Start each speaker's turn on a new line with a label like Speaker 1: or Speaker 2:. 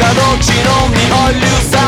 Speaker 1: どっちの身を許さ